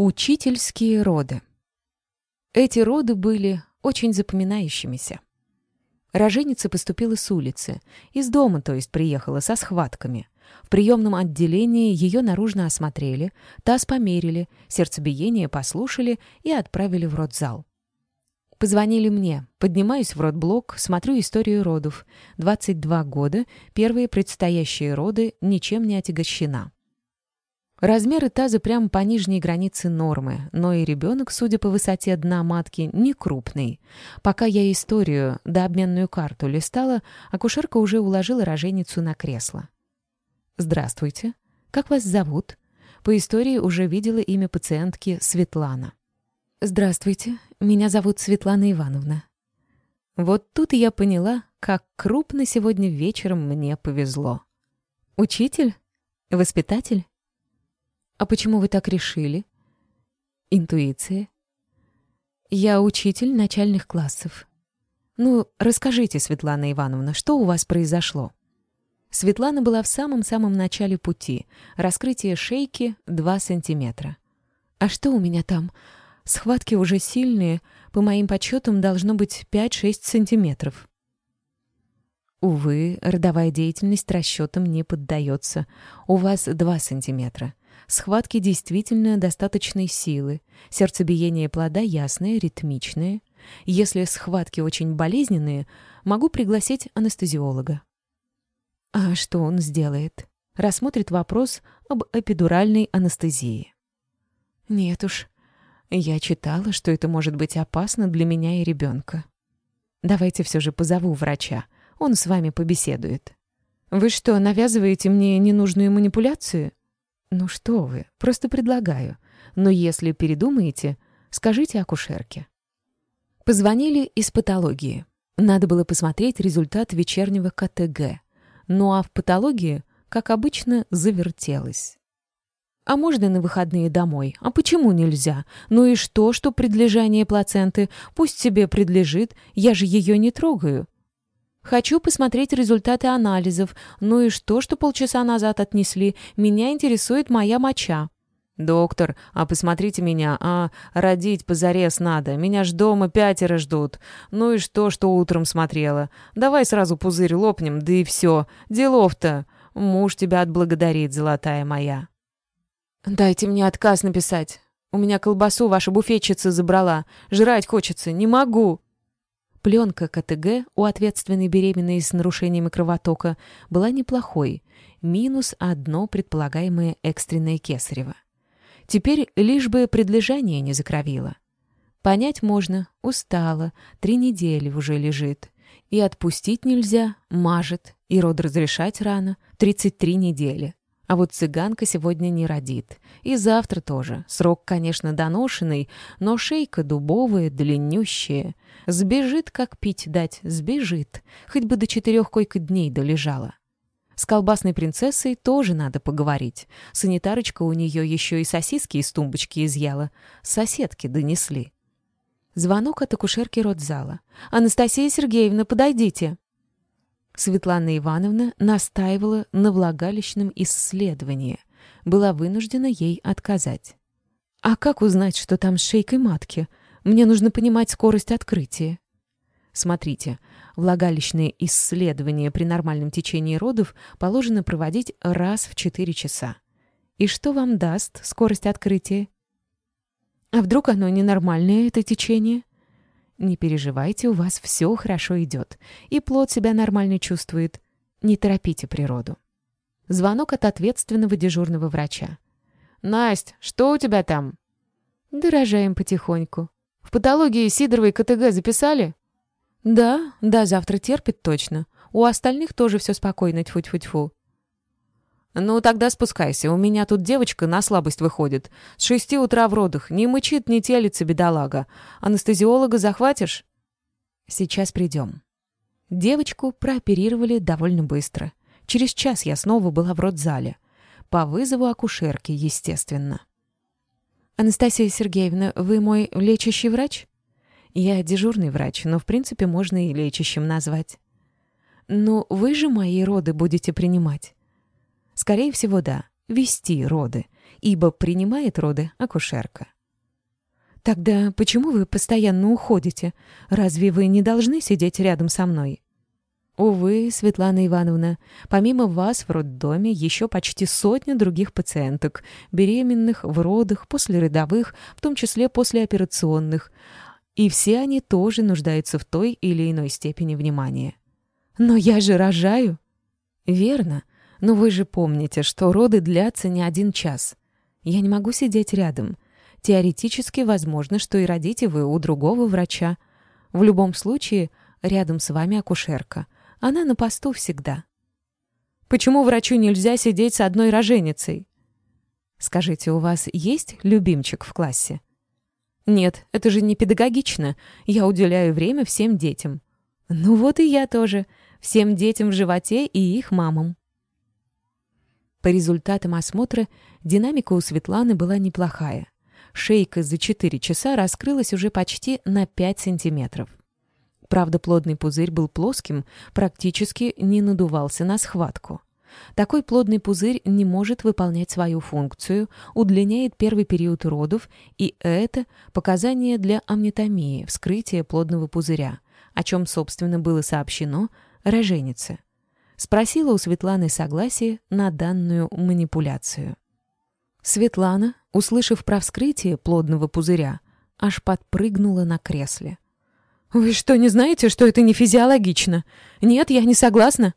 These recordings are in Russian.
Учительские роды. Эти роды были очень запоминающимися. Роженица поступила с улицы, из дома, то есть приехала со схватками. В приемном отделении ее наружно осмотрели, таз померили, сердцебиение послушали и отправили в родзал. Позвонили мне, поднимаюсь в родблок, смотрю историю родов. 22 года, первые предстоящие роды, ничем не отягощена. Размеры таза прямо по нижней границе нормы, но и ребенок, судя по высоте дна матки, не крупный. Пока я историю да обменную карту листала, акушерка уже уложила роженицу на кресло. «Здравствуйте. Как вас зовут?» По истории уже видела имя пациентки Светлана. «Здравствуйте. Меня зовут Светлана Ивановна». Вот тут я поняла, как крупно сегодня вечером мне повезло. «Учитель? Воспитатель?» «А почему вы так решили?» «Интуиция». «Я учитель начальных классов». «Ну, расскажите, Светлана Ивановна, что у вас произошло?» Светлана была в самом-самом начале пути. Раскрытие шейки — 2 сантиметра. «А что у меня там? Схватки уже сильные. По моим подсчетам должно быть 5-6 сантиметров». Увы, родовая деятельность расчетам не поддается. У вас 2 сантиметра. Схватки действительно достаточной силы. Сердцебиение плода ясное, ритмичное. Если схватки очень болезненные, могу пригласить анестезиолога. А что он сделает? Рассмотрит вопрос об эпидуральной анестезии. Нет уж, я читала, что это может быть опасно для меня и ребенка. Давайте все же позову врача, он с вами побеседует. Вы что, навязываете мне ненужную манипуляцию? «Ну что вы, просто предлагаю. Но если передумаете, скажите акушерке». Позвонили из патологии. Надо было посмотреть результат вечернего КТГ. Ну а в патологии, как обычно, завертелось. А можно на выходные домой? А почему нельзя? Ну и что, что предлежание плаценты? Пусть себе предлежит, я же ее не трогаю. Хочу посмотреть результаты анализов. Ну и что, что полчаса назад отнесли? Меня интересует моя моча». «Доктор, а посмотрите меня, а родить позарез надо. Меня ж дома пятеро ждут. Ну и что, что утром смотрела? Давай сразу пузырь лопнем, да и все. Делов-то. Муж тебя отблагодарит, золотая моя». «Дайте мне отказ написать. У меня колбасу ваша буфетчица забрала. Жрать хочется, не могу». Пленка КТГ у ответственной беременной с нарушениями кровотока была неплохой, минус одно предполагаемое экстренное кесарево. Теперь лишь бы предлежание не закровило. Понять можно, устала, три недели уже лежит. И отпустить нельзя, мажет, и род разрешать рано, 33 недели. А вот цыганка сегодня не родит. И завтра тоже. Срок, конечно, доношенный, но шейка дубовая, длиннющая. Сбежит, как пить дать, сбежит. Хоть бы до четырех койко-дней долежала. С колбасной принцессой тоже надо поговорить. Санитарочка у нее еще и сосиски из тумбочки изъяла. Соседки донесли. Звонок от акушерки родзала. «Анастасия Сергеевна, подойдите!» Светлана Ивановна настаивала на влагалищном исследовании. Была вынуждена ей отказать. «А как узнать, что там с шейкой матки? Мне нужно понимать скорость открытия». Смотрите, влагалищные исследования при нормальном течении родов положено проводить раз в 4 часа. И что вам даст скорость открытия? А вдруг оно ненормальное, это течение? Не переживайте, у вас все хорошо идет, и плод себя нормально чувствует. Не торопите природу. Звонок от ответственного дежурного врача. «Насть, что у тебя там?» «Дорожаем потихоньку». «В патологии Сидоровой КТГ записали?» «Да, да, завтра терпит точно. У остальных тоже все спокойно, тьфу-тьфу-тьфу. «Ну, тогда спускайся. У меня тут девочка на слабость выходит. С шести утра в родах. Не мычит, не телится, бедолага. Анестезиолога захватишь?» «Сейчас придем». Девочку прооперировали довольно быстро. Через час я снова была в родзале. По вызову акушерки, естественно. «Анастасия Сергеевна, вы мой лечащий врач?» «Я дежурный врач, но в принципе можно и лечащим назвать». «Ну, вы же мои роды будете принимать». Скорее всего, да. Вести роды. ибо принимает роды акушерка. «Тогда почему вы постоянно уходите? Разве вы не должны сидеть рядом со мной?» Увы, Светлана Ивановна, помимо вас в роддоме еще почти сотня других пациенток, беременных, в родах, послеродовых, в том числе послеоперационных. И все они тоже нуждаются в той или иной степени внимания. Но я же рожаю. Верно, но вы же помните, что роды длятся не один час. Я не могу сидеть рядом. Теоретически возможно, что и родите вы у другого врача. В любом случае, рядом с вами акушерка — она на посту всегда. Почему врачу нельзя сидеть с одной роженицей? Скажите, у вас есть любимчик в классе? Нет, это же не педагогично. Я уделяю время всем детям. Ну вот и я тоже. Всем детям в животе и их мамам. По результатам осмотра динамика у Светланы была неплохая. Шейка за 4 часа раскрылась уже почти на 5 сантиметров. Правда, плодный пузырь был плоским, практически не надувался на схватку. Такой плодный пузырь не может выполнять свою функцию, удлиняет первый период родов, и это показание для амнитомии, вскрытия плодного пузыря, о чем, собственно, было сообщено роженице. Спросила у Светланы согласие на данную манипуляцию. Светлана, услышав про вскрытие плодного пузыря, аж подпрыгнула на кресле. «Вы что, не знаете, что это не физиологично? Нет, я не согласна».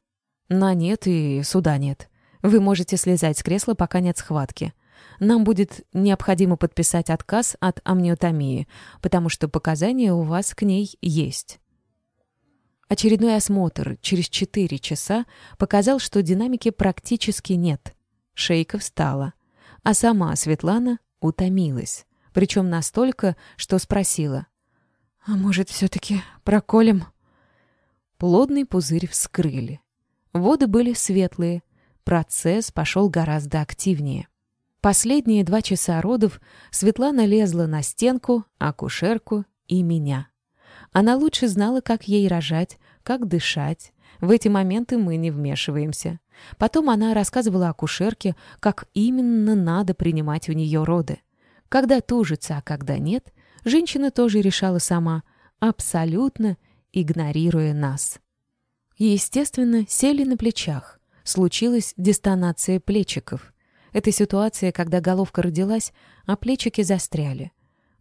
«На нет и суда нет. Вы можете слезать с кресла, пока нет схватки. Нам будет необходимо подписать отказ от амниотомии, потому что показания у вас к ней есть». Очередной осмотр через 4 часа показал, что динамики практически нет. Шейка встала, а сама Светлана утомилась, причем настолько, что спросила. А может, все-таки проколем? Плодный пузырь вскрыли. Воды были светлые. Процесс пошел гораздо активнее. Последние два часа родов Светлана лезла на стенку, акушерку и меня. Она лучше знала, как ей рожать, как дышать. В эти моменты мы не вмешиваемся. Потом она рассказывала акушерке, как именно надо принимать у нее роды. Когда тужится, а когда нет, женщина тоже решала сама, абсолютно игнорируя нас. Естественно, сели на плечах. Случилась дистонация плечиков. Это ситуация, когда головка родилась, а плечики застряли.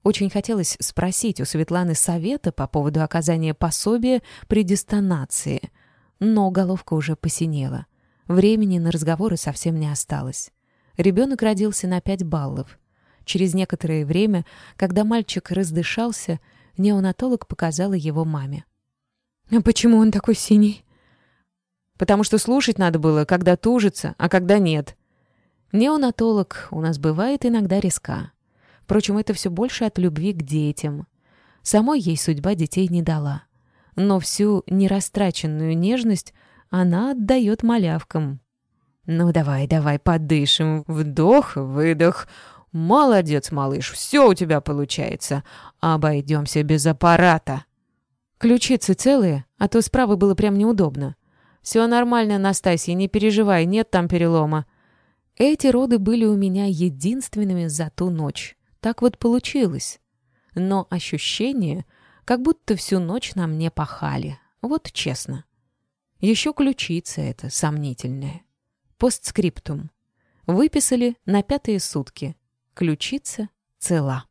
Очень хотелось спросить у Светланы совета по поводу оказания пособия при дистонации, но головка уже посинела. Времени на разговоры совсем не осталось. Ребенок родился на 5 баллов. Через некоторое время, когда мальчик раздышался, неонатолог показала его маме. «А почему он такой синий?» «Потому что слушать надо было, когда тужится, а когда нет. Неонатолог у нас бывает иногда резка. Впрочем, это все больше от любви к детям. Самой ей судьба детей не дала. Но всю нерастраченную нежность она отдает малявкам. «Ну давай, давай, подышим. Вдох, выдох. «Молодец, малыш, все у тебя получается. Обойдемся без аппарата». «Ключицы целые, а то справа было прям неудобно». «Все нормально, Настасья, не переживай, нет там перелома». Эти роды были у меня единственными за ту ночь. Так вот получилось. Но ощущение, как будто всю ночь на мне пахали. Вот честно. Еще ключица эта сомнительная. Постскриптум. Выписали на пятые сутки. Ключица цела.